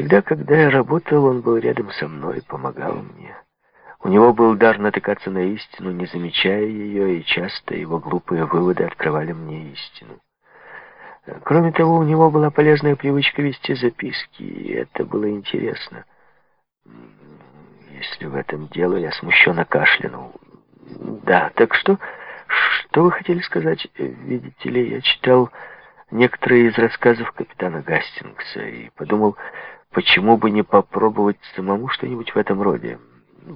Всегда, когда я работал, он был рядом со мной, помогал мне. У него был дар натыкаться на истину, не замечая ее, и часто его глупые выводы открывали мне истину. Кроме того, у него была полезная привычка вести записки, и это было интересно. Если в этом дело, я смущенно кашлянул. Да, так что... Что вы хотели сказать? Видите ли, я читал некоторые из рассказов капитана Гастингса и подумал, почему бы не попробовать самому что-нибудь в этом роде.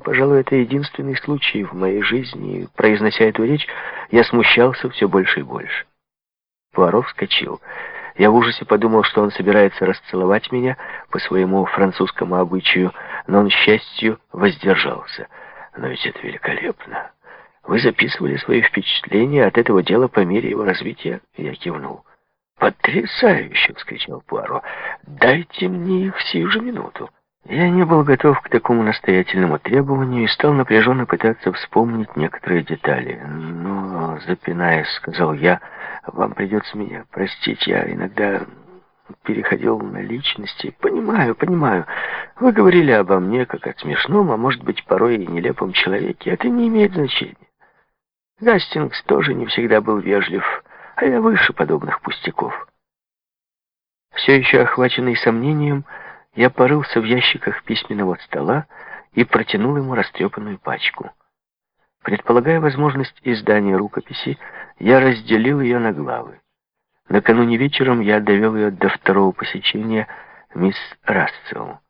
Пожалуй, это единственный случай в моей жизни, произнося эту речь, я смущался все больше и больше. Пуаро вскочил. Я в ужасе подумал, что он собирается расцеловать меня по своему французскому обычаю, но он, счастью, воздержался. Но ведь это великолепно. Вы записывали свои впечатления от этого дела по мере его развития? Я кивнул. «Потрясающе!» — вскричал Пуаро. «Дайте мне их сию же минуту». Я не был готов к такому настоятельному требованию и стал напряженно пытаться вспомнить некоторые детали. «Но, запинаясь, — сказал я, — вам придется меня простить. Я иногда переходил на личности. Понимаю, понимаю. Вы говорили обо мне как о смешном, а может быть, порой и нелепом человеке. Это не имеет значения. Гастингс тоже не всегда был вежлив, а я выше подобных пустяков. Все еще охваченный сомнением, я порылся в ящиках письменного стола и протянул ему растрепанную пачку. Предполагая возможность издания рукописи, я разделил ее на главы. Накануне вечером я довел ее до второго посещения мисс Рассел.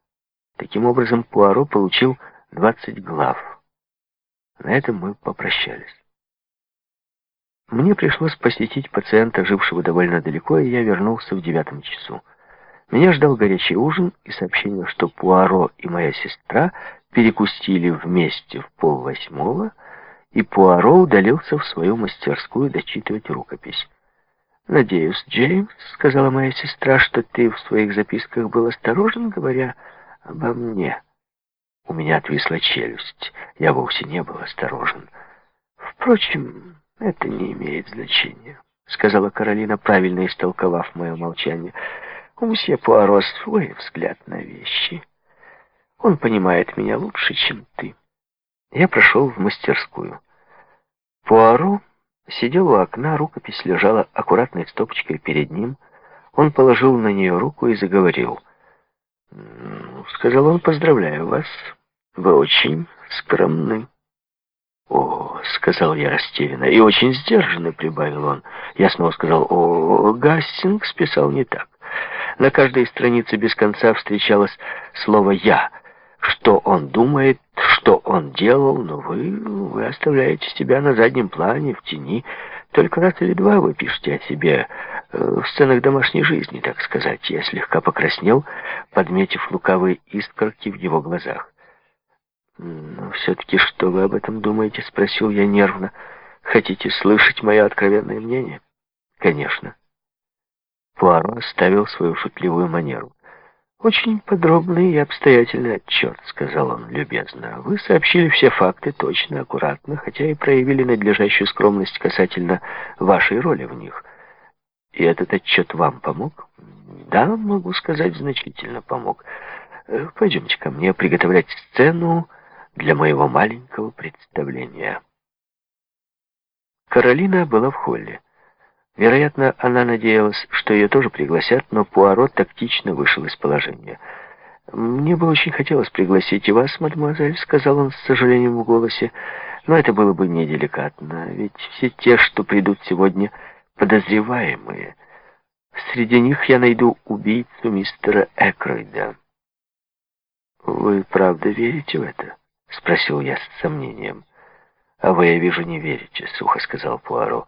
Таким образом, Пуаро получил 20 глав. На этом мы попрощались. Мне пришлось посетить пациента, жившего довольно далеко, и я вернулся в девятом часу. Меня ждал горячий ужин и сообщение, что Пуаро и моя сестра перекусили вместе в полвосьмого, и Пуаро удалился в свою мастерскую дочитывать рукопись. «Надеюсь, Джеймс, — сказала моя сестра, — что ты в своих записках был осторожен, говоря обо мне». У меня отвисла челюсть. Я вовсе не был осторожен. Впрочем, это не имеет значения, — сказала Каролина, правильно истолковав мое молчание. У мсье Пуаро свой взгляд на вещи. Он понимает меня лучше, чем ты. Я прошел в мастерскую. Пуаро сидел у окна, рукопись лежала аккуратной стопочкой перед ним. Он положил на нее руку и заговорил. «Ну, сказал он, поздравляю вас. Вы очень скромны. «О», — сказал я растерянно, — «и очень сдержанно», — прибавил он. Я снова сказал, «О, Гастингс писал не так». На каждой странице без конца встречалось слово «я». Что он думает, что он делал, но вы, вы оставляете себя на заднем плане, в тени. Только раз или два вы пишете о себе э, в сценах домашней жизни, так сказать. Я слегка покраснел, подметив лукавые искорки в его глазах. «Но все-таки что вы об этом думаете?» — спросил я нервно. «Хотите слышать мое откровенное мнение?» «Конечно». Пуаро оставил свою шутливую манеру. «Очень подробный и обстоятельный отчет», — сказал он любезно. «Вы сообщили все факты точно, аккуратно, хотя и проявили надлежащую скромность касательно вашей роли в них. И этот отчет вам помог?» «Да, могу сказать, значительно помог. Э, пойдемте ко мне приготовлять сцену для моего маленького представления». Каролина была в холле. Вероятно, она надеялась, что ее тоже пригласят, но Пуаро тактично вышел из положения. «Мне бы очень хотелось пригласить и вас, мадемуазель», — сказал он с сожалением в голосе, «но это было бы неделикатно, ведь все те, что придут сегодня, подозреваемые. Среди них я найду убийцу мистера Экройда». «Вы правда верите в это?» — спросил я с сомнением. «А вы, я вижу, не верите», — сухо сказал Пуаро.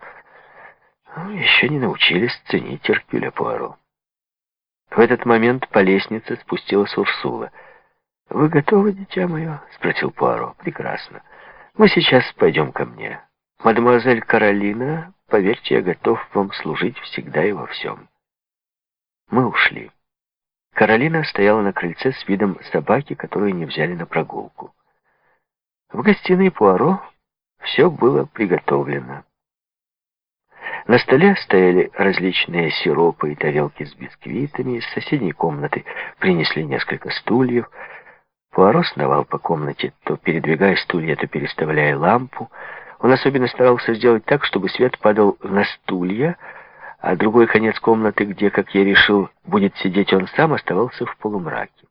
Ну, еще не научились ценить Эркюля Пуаро. В этот момент по лестнице спустилась Урсула. «Вы готовы, дитя мое?» — спросил Пуаро. «Прекрасно. Мы сейчас пойдем ко мне. Мадемуазель Каролина, поверьте, я готов вам служить всегда и во всем». Мы ушли. Каролина стояла на крыльце с видом собаки, которую не взяли на прогулку. В гостиной Пуаро все было приготовлено. На столе стояли различные сиропы и тарелки с бисквитами. Из соседней комнаты принесли несколько стульев. Пуаро сновал по комнате, то передвигая стулья, то переставляя лампу. Он особенно старался сделать так, чтобы свет падал на стулья, а другой конец комнаты, где, как я решил, будет сидеть он сам, оставался в полумраке.